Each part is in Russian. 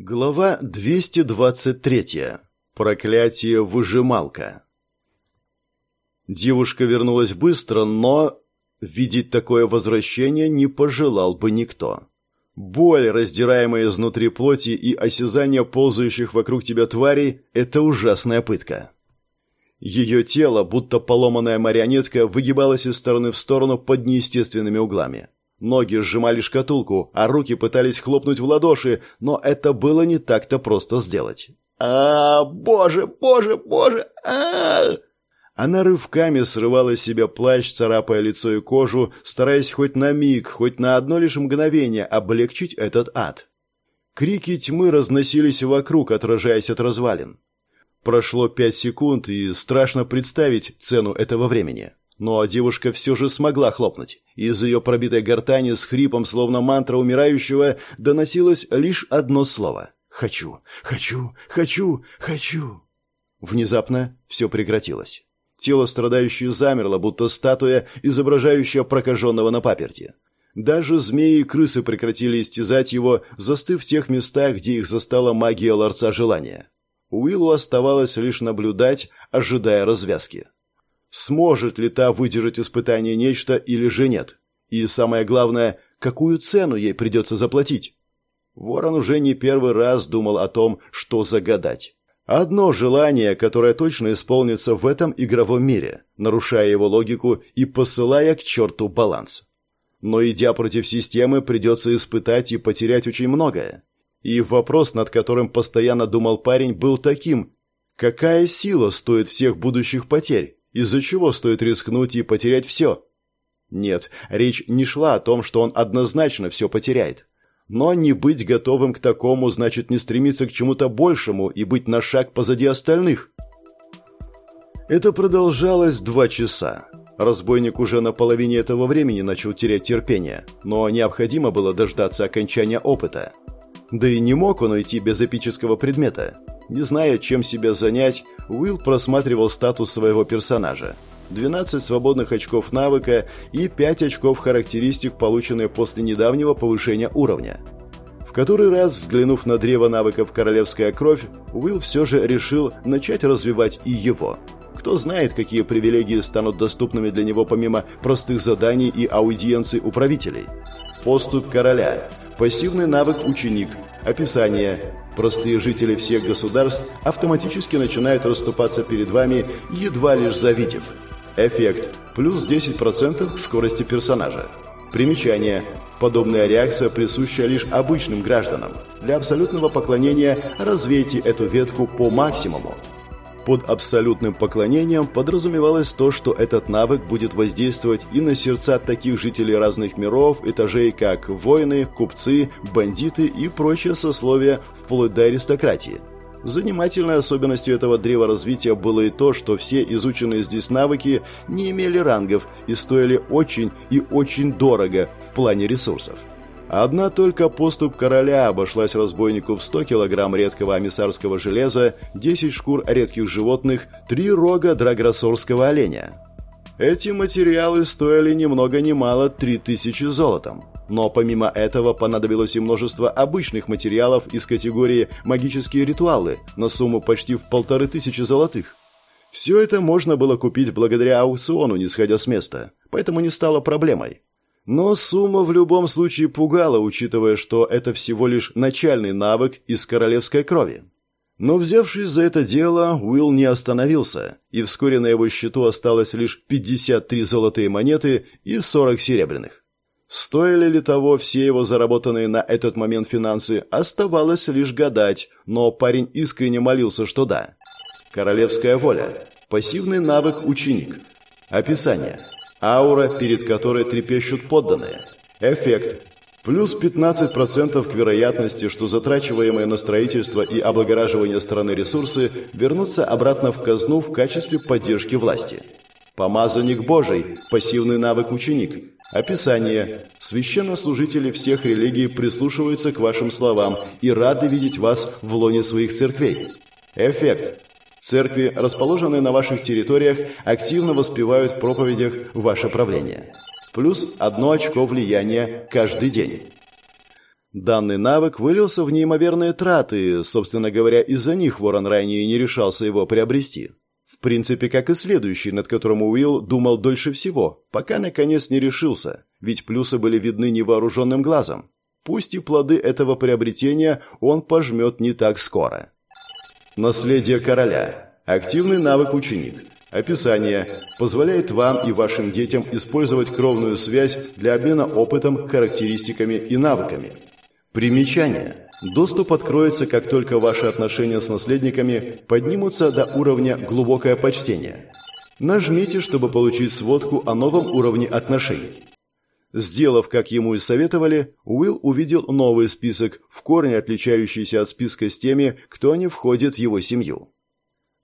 Глава 223. Проклятие выжималка. Девушка вернулась быстро, но видеть такое возвращение не пожелал бы никто. Боль, раздираемая изнутри плоти и осязание ползающих вокруг тебя тварей – это ужасная пытка. Ее тело, будто поломанная марионетка, выгибалось из стороны в сторону под неестественными углами. Ноги сжимали шкатулку, а руки пытались хлопнуть в ладоши, но это было не так-то просто сделать. а, Боже, боже, боже! а, Она рывками срывала с себя плащ, царапая лицо и кожу, стараясь хоть на миг, хоть на одно лишь мгновение облегчить этот ад. Крики тьмы разносились вокруг, отражаясь от развалин. Прошло пять секунд, и страшно представить цену этого времени. Но девушка все же смогла хлопнуть. Из ее пробитой гортани с хрипом, словно мантра умирающего, доносилось лишь одно слово. «Хочу, хочу, хочу, хочу». Внезапно все прекратилось. Тело страдающее замерло, будто статуя, изображающая прокаженного на паперти. Даже змеи и крысы прекратили истязать его, застыв в тех местах, где их застала магия ларца желания. Уиллу оставалось лишь наблюдать, ожидая развязки. Сможет ли та выдержать испытание нечто или же нет? И самое главное, какую цену ей придется заплатить? Ворон уже не первый раз думал о том, что загадать. Одно желание, которое точно исполнится в этом игровом мире, нарушая его логику и посылая к черту баланс. Но идя против системы, придется испытать и потерять очень многое. И вопрос, над которым постоянно думал парень, был таким. Какая сила стоит всех будущих потерь? Из-за чего стоит рискнуть и потерять все? Нет, речь не шла о том, что он однозначно все потеряет. Но не быть готовым к такому значит не стремиться к чему-то большему и быть на шаг позади остальных. Это продолжалось два часа. Разбойник уже на половине этого времени начал терять терпение, но необходимо было дождаться окончания опыта. Да и не мог он уйти без эпического предмета. Не зная, чем себя занять, Уилл просматривал статус своего персонажа. 12 свободных очков навыка и 5 очков характеристик, полученные после недавнего повышения уровня. В который раз, взглянув на древо навыков «Королевская кровь», Уилл все же решил начать развивать и его. Кто знает, какие привилегии станут доступными для него помимо простых заданий и аудиенций у правителей. Поступ короля. Пассивный навык «Ученик». Описание. Простые жители всех государств автоматически начинают расступаться перед вами, едва лишь завидев. Эффект. Плюс 10% к скорости персонажа. Примечание. Подобная реакция присуща лишь обычным гражданам. Для абсолютного поклонения развейте эту ветку по максимуму. Под абсолютным поклонением подразумевалось то, что этот навык будет воздействовать и на сердца таких жителей разных миров, этажей, как воины, купцы, бандиты и прочее сословие вплоть до аристократии. Занимательной особенностью этого древа развития было и то, что все изученные здесь навыки не имели рангов и стоили очень и очень дорого в плане ресурсов. Одна только поступ короля обошлась разбойнику в 100 килограмм редкого амисарского железа, 10 шкур редких животных, 3 рога драгросорского оленя. Эти материалы стоили ни много ни мало 3000 золотом. Но помимо этого понадобилось и множество обычных материалов из категории «магические ритуалы» на сумму почти в полторы тысячи золотых. Все это можно было купить благодаря аукциону, не сходя с места, поэтому не стало проблемой. Но сумма в любом случае пугала, учитывая, что это всего лишь начальный навык из королевской крови. Но взявшись за это дело, Уилл не остановился, и вскоре на его счету осталось лишь 53 золотые монеты и 40 серебряных. Стоили ли того все его заработанные на этот момент финансы, оставалось лишь гадать, но парень искренне молился, что да. Королевская воля. Пассивный навык ученик. Описание. Аура, перед которой трепещут подданные. Эффект. Плюс 15% к вероятности, что затрачиваемые на строительство и облагораживание страны ресурсы вернутся обратно в казну в качестве поддержки власти. Помазанник Божий. Пассивный навык ученик. Описание. Священнослужители всех религий прислушиваются к вашим словам и рады видеть вас в лоне своих церквей. Эффект. Церкви, расположенные на ваших территориях, активно воспевают в проповедях ваше правление. Плюс одно очко влияния каждый день. Данный навык вылился в неимоверные траты, собственно говоря, из-за них Ворон ранее не решался его приобрести. В принципе, как и следующий, над которым Уилл думал дольше всего, пока наконец не решился, ведь плюсы были видны невооруженным глазом. Пусть и плоды этого приобретения он пожмет не так скоро. Наследие короля. Активный навык ученик. Описание. Позволяет вам и вашим детям использовать кровную связь для обмена опытом, характеристиками и навыками. Примечание. Доступ откроется, как только ваши отношения с наследниками поднимутся до уровня «глубокое почтение». Нажмите, чтобы получить сводку о новом уровне отношений. Сделав, как ему и советовали, Уилл увидел новый список, в корне отличающийся от списка с теми, кто не входит в его семью.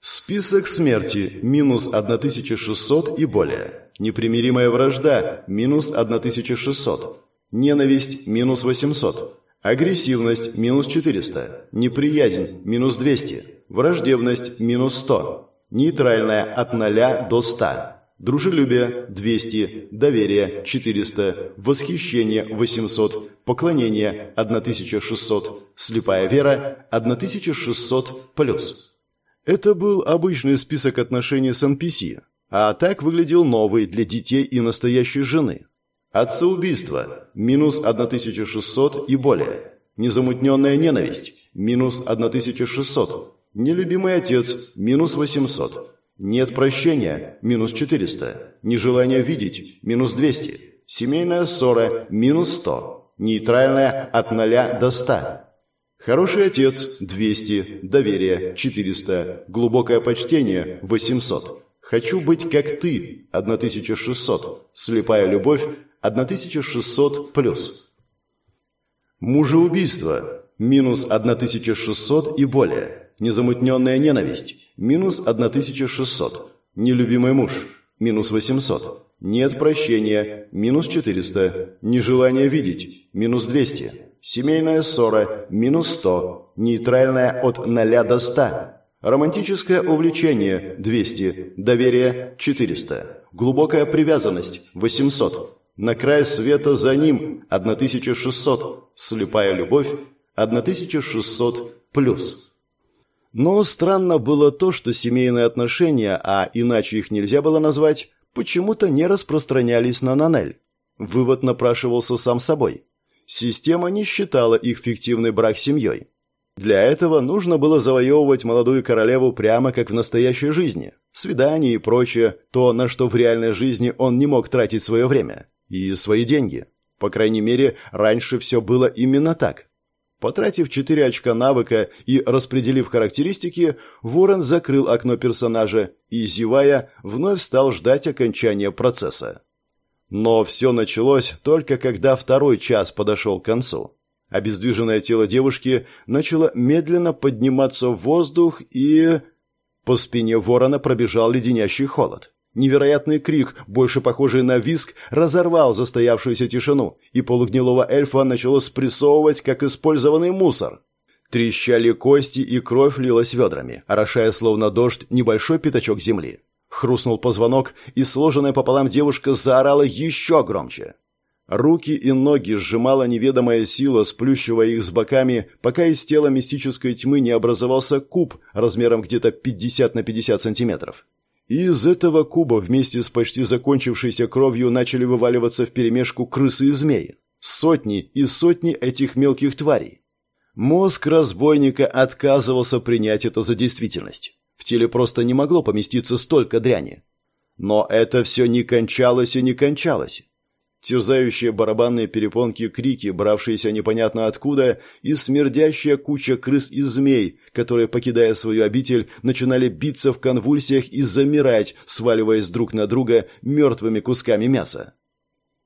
Список смерти – минус 1600 и более. Непримиримая вражда – минус 1600. Ненависть – минус 800. Агрессивность – минус 400. Неприязнь – минус 200. Враждебность – минус 100. Нейтральная – от 0 до 100. Дружелюбие – 200. Доверие – 400. Восхищение – 800. Поклонение – 1600. Слепая вера – 1600 плюс. Это был обычный список отношений с NPC, а так выглядел новый для детей и настоящей жены – Отцеубийство – минус 1600 и более. Незамутненная ненависть – минус 1600. Нелюбимый отец – минус 800. Нет прощения – минус 400. Нежелание видеть – минус 200. Семейная ссора – минус 100. Нейтральная от 0 до 100. Хороший отец – 200. Доверие – 400. Глубокое почтение – 800. Хочу быть как ты – 1600. Слепая любовь 1600 плюс. Мужеубийство – минус 1600 и более. Незамутненная ненависть – минус 1600. Нелюбимый муж – минус 800. Нет прощения – минус 400. Нежелание видеть – минус 200. Семейная ссора – минус 100. Нейтральная от 0 до 100. Романтическое увлечение – 200. Доверие – 400. Глубокая привязанность – 800. На край света за ним 1600. Слепая любовь 1600 плюс. Но странно было то, что семейные отношения, а иначе их нельзя было назвать, почему-то не распространялись на Нанель. Вывод напрашивался сам собой. Система не считала их фиктивный брак семьей. Для этого нужно было завоевывать молодую королеву прямо как в настоящей жизни. Свидания и прочее, то, на что в реальной жизни он не мог тратить свое время. И свои деньги. По крайней мере, раньше все было именно так. Потратив 4 очка навыка и распределив характеристики, Ворон закрыл окно персонажа и, зевая, вновь стал ждать окончания процесса. Но все началось только когда второй час подошел к концу. Обездвиженное тело девушки начало медленно подниматься в воздух и... По спине ворона пробежал леденящий холод. Невероятный крик, больше похожий на визг, разорвал застоявшуюся тишину, и полугнилого эльфа начало спрессовывать, как использованный мусор. Трещали кости, и кровь лилась ведрами, орошая словно дождь небольшой пятачок земли. Хрустнул позвонок, и сложенная пополам девушка заорала еще громче. Руки и ноги сжимала неведомая сила, сплющивая их с боками, пока из тела мистической тьмы не образовался куб размером где-то 50 на 50 сантиметров. И из этого куба вместе с почти закончившейся кровью начали вываливаться вперемешку крысы и змеи. Сотни и сотни этих мелких тварей. Мозг разбойника отказывался принять это за действительность. В теле просто не могло поместиться столько дряни. Но это все не кончалось и не кончалось терзающие барабанные перепонки крики, бравшиеся непонятно откуда, и смердящая куча крыс и змей, которые, покидая свою обитель, начинали биться в конвульсиях и замирать, сваливаясь друг на друга мертвыми кусками мяса.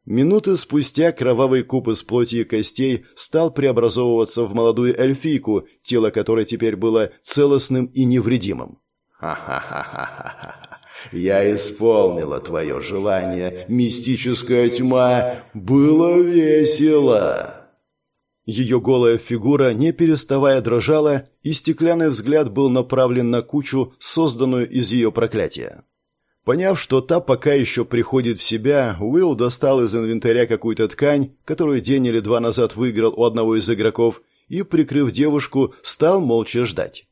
Минуты спустя кровавый куб из плоти и костей стал преобразовываться в молодую эльфийку, тело которой теперь было целостным и невредимым. «Ха-ха-ха-ха-ха! Я исполнила твое желание, мистическая тьма! Было весело!» Ее голая фигура, не переставая, дрожала, и стеклянный взгляд был направлен на кучу, созданную из ее проклятия. Поняв, что та пока еще приходит в себя, Уилл достал из инвентаря какую-то ткань, которую день или два назад выиграл у одного из игроков, и, прикрыв девушку, стал молча ждать.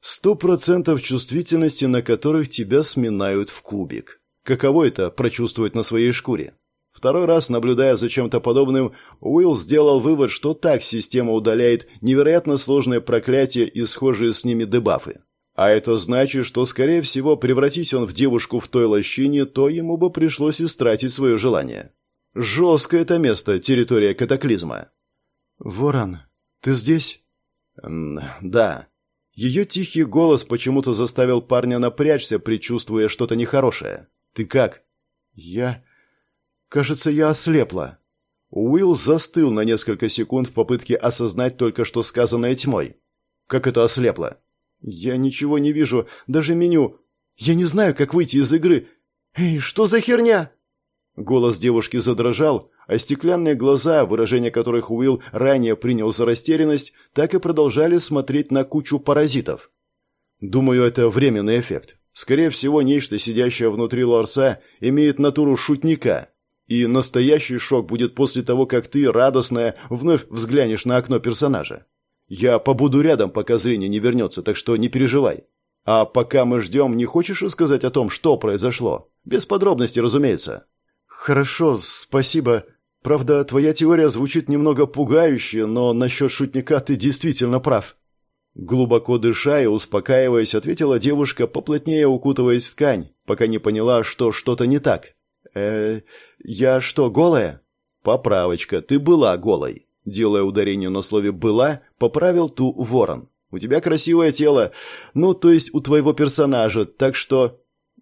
Сто процентов чувствительности, на которых тебя сминают в кубик. Каково это прочувствовать на своей шкуре? Второй раз, наблюдая за чем-то подобным, Уилл сделал вывод, что так система удаляет невероятно сложные проклятия и схожие с ними дебафы. А это значит, что, скорее всего, превратись он в девушку в той лощине, то ему бы пришлось истратить свое желание. Жесткое это место, территория катаклизма. «Ворон, ты здесь?» «Да». Ее тихий голос почему-то заставил парня напрячься, предчувствуя что-то нехорошее. «Ты как?» «Я... Кажется, я ослепла». Уилл застыл на несколько секунд в попытке осознать только что сказанное тьмой. «Как это ослепло?» «Я ничего не вижу, даже меню. Я не знаю, как выйти из игры. Эй, что за херня?» Голос девушки задрожал, а стеклянные глаза, выражение которых Уилл ранее принял за растерянность, так и продолжали смотреть на кучу паразитов. «Думаю, это временный эффект. Скорее всего, нечто, сидящее внутри ларца, имеет натуру шутника. И настоящий шок будет после того, как ты, радостная, вновь взглянешь на окно персонажа. Я побуду рядом, пока зрение не вернется, так что не переживай. А пока мы ждем, не хочешь рассказать о том, что произошло? Без подробностей, разумеется. Хорошо, спасибо. Правда, твоя теория звучит немного пугающе, но насчет шутника ты действительно прав. Глубоко дыша и успокаиваясь, ответила девушка, поплотнее укутываясь в ткань, пока не поняла, что что-то не так. э я что, голая?» «Поправочка, ты была голой». Делая ударение на слове «была», поправил ту ворон. «У тебя красивое тело. Ну, то есть у твоего персонажа, так что...»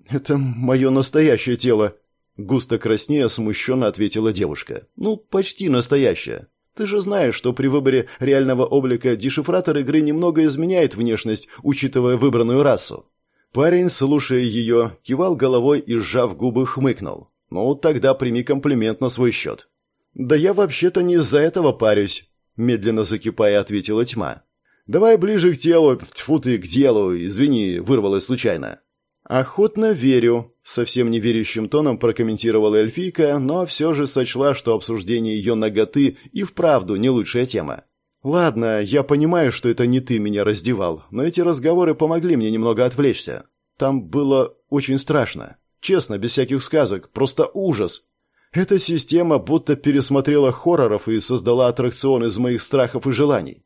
«Это мое настоящее тело», — густо краснея смущенно ответила девушка. «Ну, почти настоящее. Ты же знаешь, что при выборе реального облика дешифратор игры немного изменяет внешность, учитывая выбранную расу». Парень, слушая ее, кивал головой и, сжав губы, хмыкнул. «Ну, тогда прими комплимент на свой счет». «Да я вообще-то не из-за этого парюсь», — медленно закипая ответила тьма. «Давай ближе к телу, тьфу ты, к делу, извини, вырвалось случайно». «Охотно верю», — совсем неверящим тоном прокомментировала эльфийка, но все же сочла, что обсуждение ее ноготы и вправду не лучшая тема. «Ладно, я понимаю, что это не ты меня раздевал, но эти разговоры помогли мне немного отвлечься. Там было очень страшно. Честно, без всяких сказок, просто ужас. Эта система будто пересмотрела хорроров и создала аттракцион из моих страхов и желаний.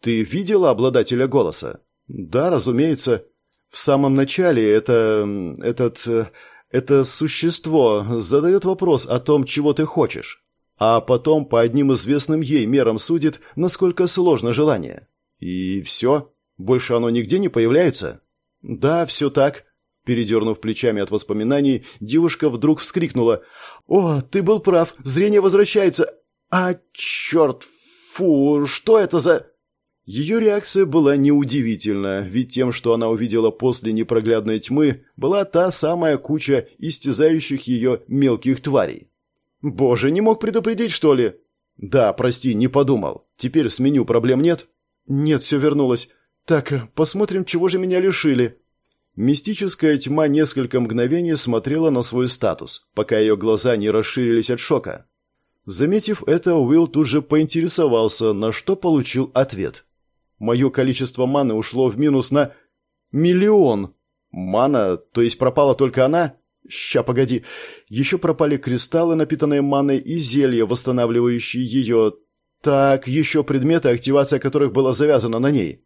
Ты видела обладателя голоса? Да, разумеется. В самом начале это... этот... это существо задает вопрос о том, чего ты хочешь. А потом по одним известным ей мерам судит, насколько сложно желание. И все? Больше оно нигде не появляется? Да, все так. Передернув плечами от воспоминаний, девушка вдруг вскрикнула. «О, ты был прав, зрение возвращается! А, черт, фу, что это за...» Ее реакция была неудивительна, ведь тем, что она увидела после непроглядной тьмы, была та самая куча истязающих ее мелких тварей. «Боже, не мог предупредить, что ли?» «Да, прости, не подумал. Теперь с меню проблем нет?» «Нет, все вернулось. Так, посмотрим, чего же меня лишили». Мистическая тьма несколько мгновений смотрела на свой статус, пока ее глаза не расширились от шока. Заметив это, Уилл тут же поинтересовался, на что получил ответ. «Мое количество маны ушло в минус на... миллион!» «Мана? То есть пропала только она?» «Ща, погоди. Еще пропали кристаллы, напитанные маной, и зелья, восстанавливающие ее. Так, еще предметы, активация которых была завязана на ней.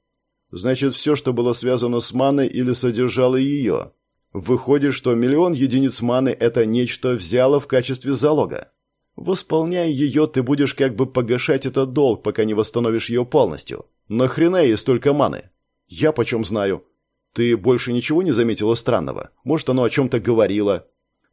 Значит, все, что было связано с маной или содержало ее. Выходит, что миллион единиц маны – это нечто взяло в качестве залога. Восполняя ее, ты будешь как бы погашать этот долг, пока не восстановишь ее полностью. Нахрена ей столько маны? Я почем знаю? Ты больше ничего не заметила странного? Может, оно о чем-то говорило?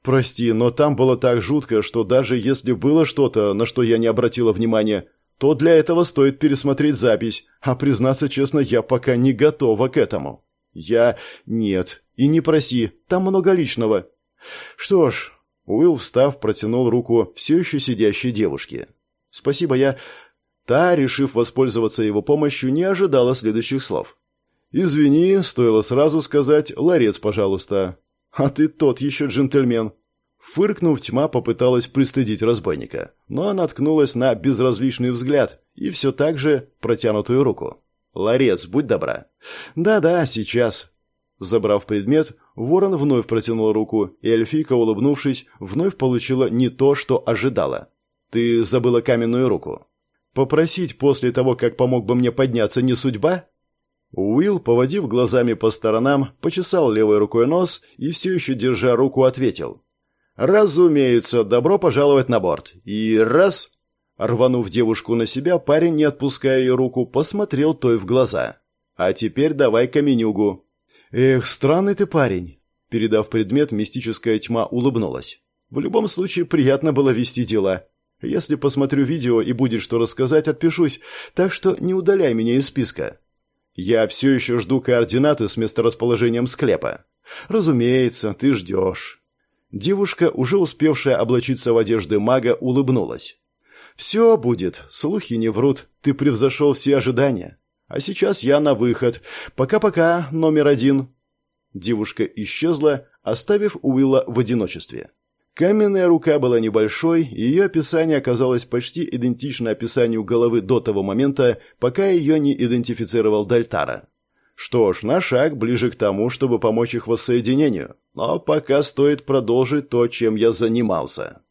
Прости, но там было так жутко, что даже если было что-то, на что я не обратила внимания, то для этого стоит пересмотреть запись, а признаться честно, я пока не готова к этому. Я... нет. И не проси, там много личного. Что ж, Уилл, встав, протянул руку все еще сидящей девушке. Спасибо, я... Та, решив воспользоваться его помощью, не ожидала следующих слов. «Извини, стоило сразу сказать, ларец, пожалуйста». А ты тот еще джентльмен. Фыркнув, тьма попыталась пристыдить разбойника, но наткнулась на безразличный взгляд и все так же протянутую руку. «Ларец, будь добра». «Да-да, сейчас». Забрав предмет, ворон вновь протянул руку, и эльфийка, улыбнувшись, вновь получила не то, что ожидала. «Ты забыла каменную руку». «Попросить после того, как помог бы мне подняться, не судьба?» Уилл, поводив глазами по сторонам, почесал левой рукой нос и все еще, держа руку, ответил. «Разумеется, добро пожаловать на борт». И раз... Рванув девушку на себя, парень, не отпуская ее руку, посмотрел той в глаза. «А теперь давай каменюгу». «Эх, странный ты парень». Передав предмет, мистическая тьма улыбнулась. «В любом случае, приятно было вести дела. Если посмотрю видео и будет что рассказать, отпишусь, так что не удаляй меня из списка». «Я все еще жду координаты с месторасположением склепа». «Разумеется, ты ждешь». Девушка, уже успевшая облачиться в одежды мага, улыбнулась. «Все будет, слухи не врут, ты превзошел все ожидания. А сейчас я на выход. Пока-пока, номер один». Девушка исчезла, оставив Уилла в одиночестве. Каменная рука была небольшой, и ее описание оказалось почти идентично описанию головы до того момента, пока ее не идентифицировал Дальтара. Что ж, на шаг ближе к тому, чтобы помочь их воссоединению. Но пока стоит продолжить то, чем я занимался.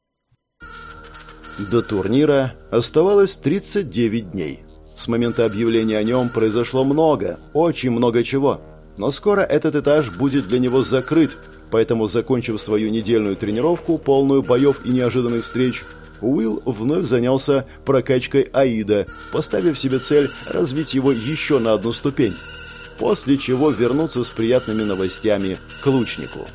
До турнира оставалось 39 дней. С момента объявления о нем произошло много, очень много чего. Но скоро этот этаж будет для него закрыт, поэтому, закончив свою недельную тренировку, полную боев и неожиданных встреч, Уилл вновь занялся прокачкой Аида, поставив себе цель развить его еще на одну ступень – после чего вернуться с приятными новостями к лучнику.